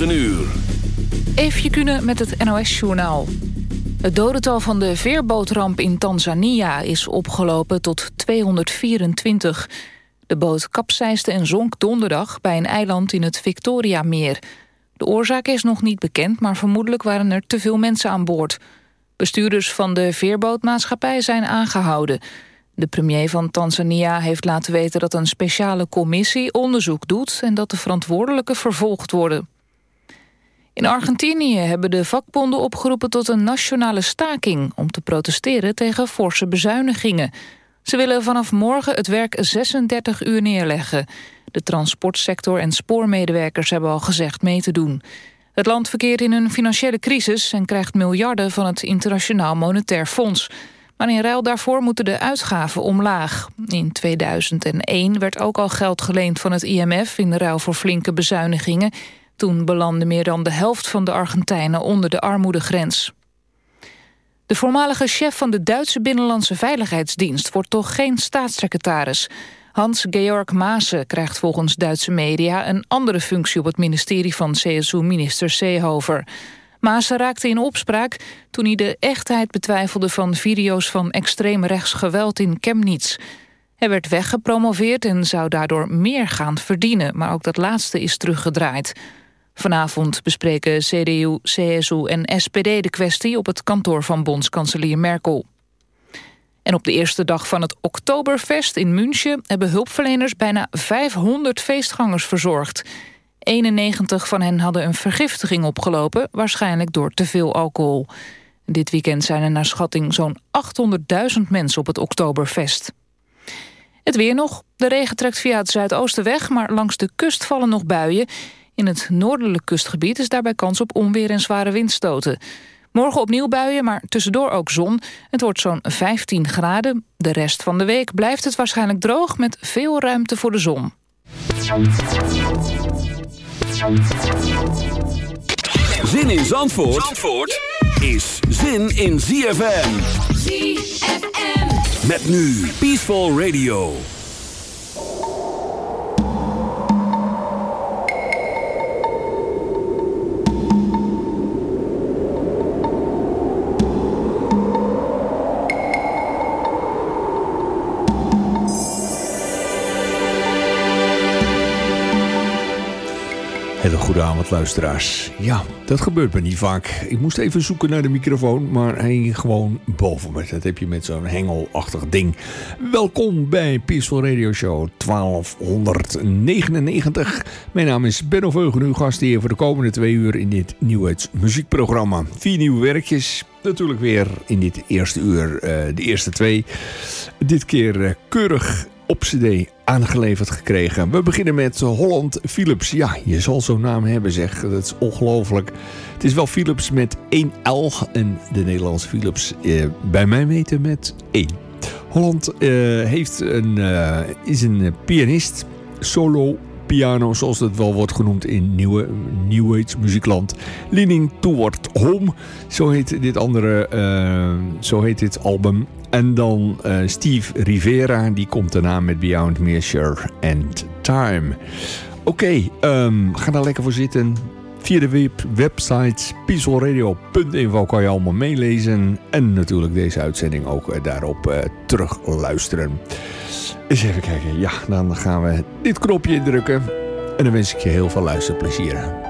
9 uur. Even kunnen met het NOS-journaal. Het dodental van de veerbootramp in Tanzania is opgelopen tot 224. De boot kapseisde en zonk donderdag bij een eiland in het Victoriameer. De oorzaak is nog niet bekend, maar vermoedelijk waren er te veel mensen aan boord. Bestuurders van de veerbootmaatschappij zijn aangehouden. De premier van Tanzania heeft laten weten dat een speciale commissie onderzoek doet... en dat de verantwoordelijken vervolgd worden. In Argentinië hebben de vakbonden opgeroepen tot een nationale staking... om te protesteren tegen forse bezuinigingen. Ze willen vanaf morgen het werk 36 uur neerleggen. De transportsector en spoormedewerkers hebben al gezegd mee te doen. Het land verkeert in een financiële crisis... en krijgt miljarden van het Internationaal Monetair Fonds... Maar in ruil daarvoor moeten de uitgaven omlaag. In 2001 werd ook al geld geleend van het IMF... in ruil voor flinke bezuinigingen. Toen belandde meer dan de helft van de Argentijnen onder de armoedegrens. De voormalige chef van de Duitse Binnenlandse Veiligheidsdienst... wordt toch geen staatssecretaris. Hans-Georg Maassen krijgt volgens Duitse media... een andere functie op het ministerie van CSU-minister Seehofer... Maassen raakte in opspraak toen hij de echtheid betwijfelde van video's van extreem rechts geweld in Chemnitz. Hij werd weggepromoveerd en zou daardoor meer gaan verdienen, maar ook dat laatste is teruggedraaid. Vanavond bespreken CDU, CSU en SPD de kwestie op het kantoor van bondskanselier Merkel. En op de eerste dag van het Oktoberfest in München... hebben hulpverleners bijna 500 feestgangers verzorgd. 91 van hen hadden een vergiftiging opgelopen, waarschijnlijk door te veel alcohol. Dit weekend zijn er naar schatting zo'n 800.000 mensen op het Oktoberfest. Het weer nog. De regen trekt via het zuidoosten weg, maar langs de kust vallen nog buien. In het noordelijk kustgebied is daarbij kans op onweer en zware windstoten. Morgen opnieuw buien, maar tussendoor ook zon. Het wordt zo'n 15 graden. De rest van de week blijft het waarschijnlijk droog met veel ruimte voor de zon. Zin in Zandvoort, Zandvoort is zin in ZFM. ZFM. Met nu Peaceful Radio. Hele goede avond, luisteraars. Ja, dat gebeurt me niet vaak. Ik moest even zoeken naar de microfoon, maar hij gewoon boven me. Dat heb je met zo'n hengelachtig ding. Welkom bij Peaceful Radio Show 1299. Mijn naam is Benno Veugen, uw gast hier voor de komende twee uur in dit Nieuwheids muziekprogramma. Vier nieuwe werkjes. Natuurlijk weer in dit eerste uur, uh, de eerste twee. Dit keer uh, keurig op cd aangeleverd gekregen. We beginnen met Holland Philips. Ja, je zal zo'n naam hebben zeg. Dat is ongelooflijk. Het is wel Philips met 1 L en de Nederlandse Philips eh, bij mij weten met 1. Holland eh, heeft een, uh, is een pianist, solo piano, zoals het wel wordt genoemd in nieuwe New Age muziekland. Leaning Toward Home, zo heet dit andere, uh, zo heet dit album. En dan uh, Steve Rivera, die komt daarna met Beyond Measure and Time. Oké, um, ga daar lekker voor zitten. Via de web website peacefulradio.info kan je allemaal meelezen. En natuurlijk deze uitzending ook uh, daarop uh, terug luisteren. Eens even kijken. Ja, dan gaan we dit knopje indrukken. En dan wens ik je heel veel luisterplezier.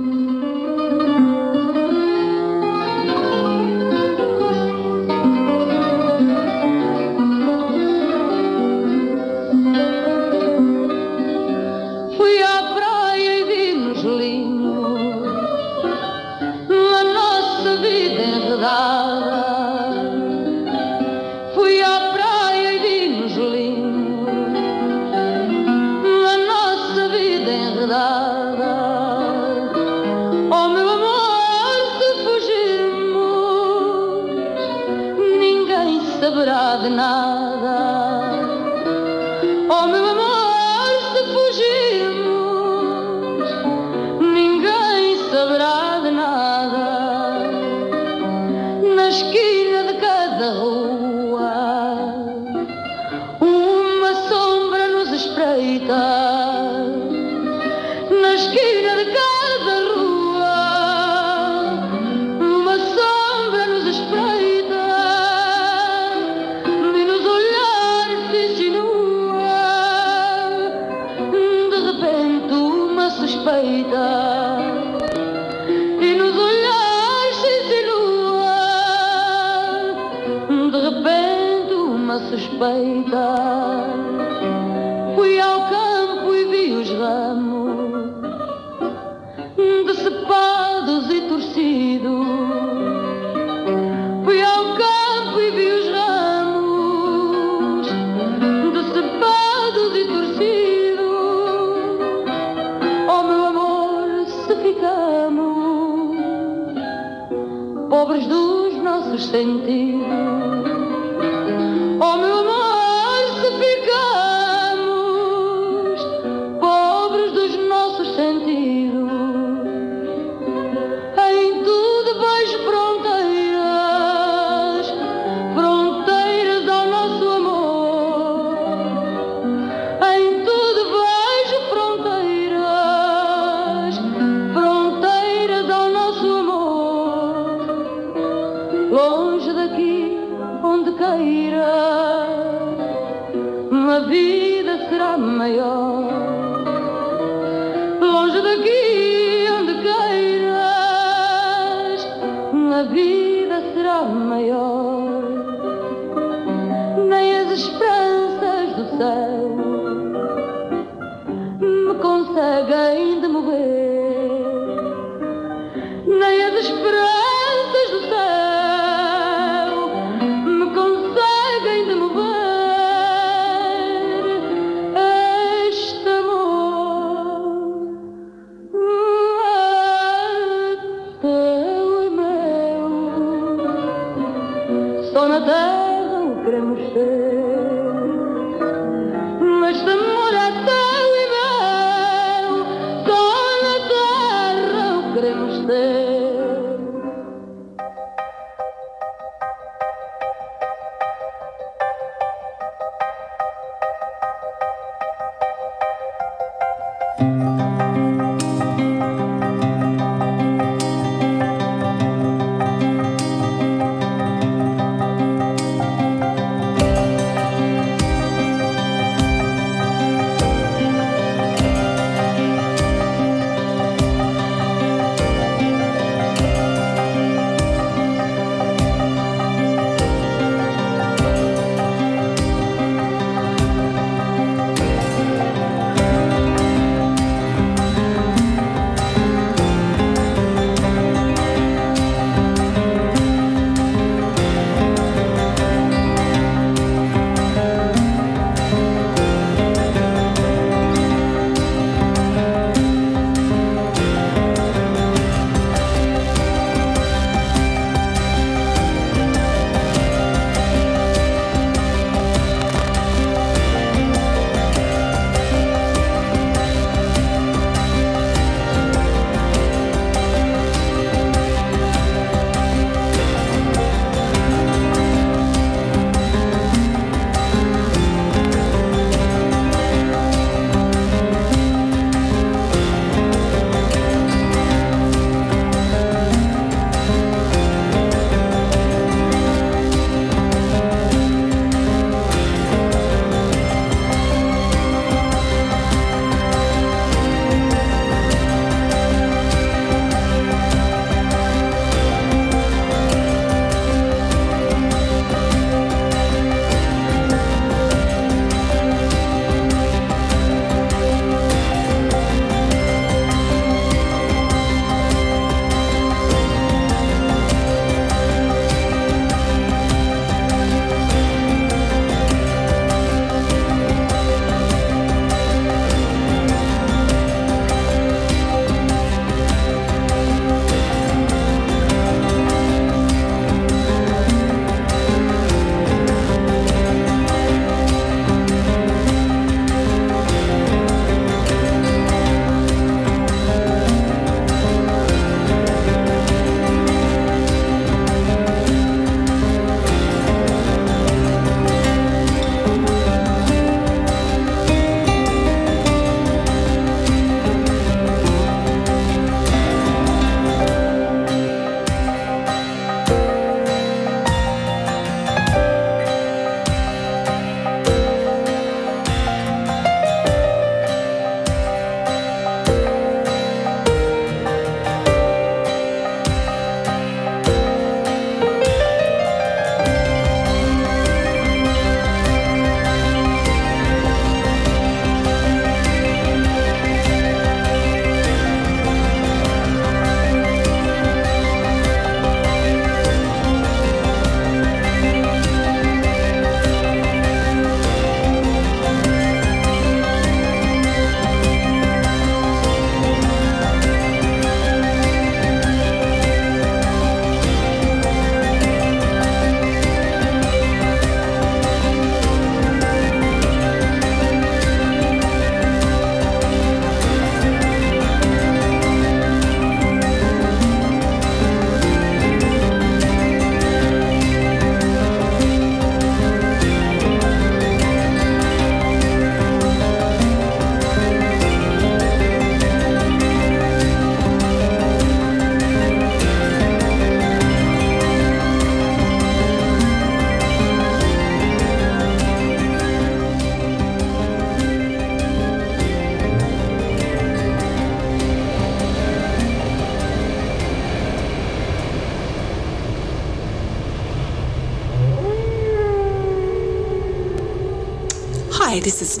en ti.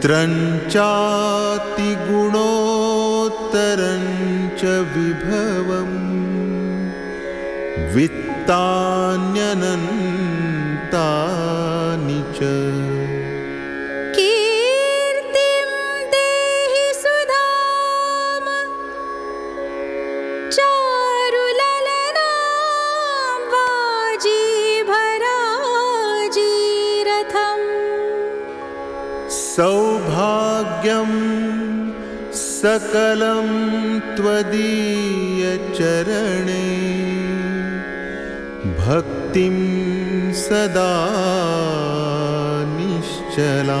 चातिगुणोत्तरं च विभवम् वित्तान्यनन् सकलं त्वदीयचरणे। भक्तिं सदा निश्चला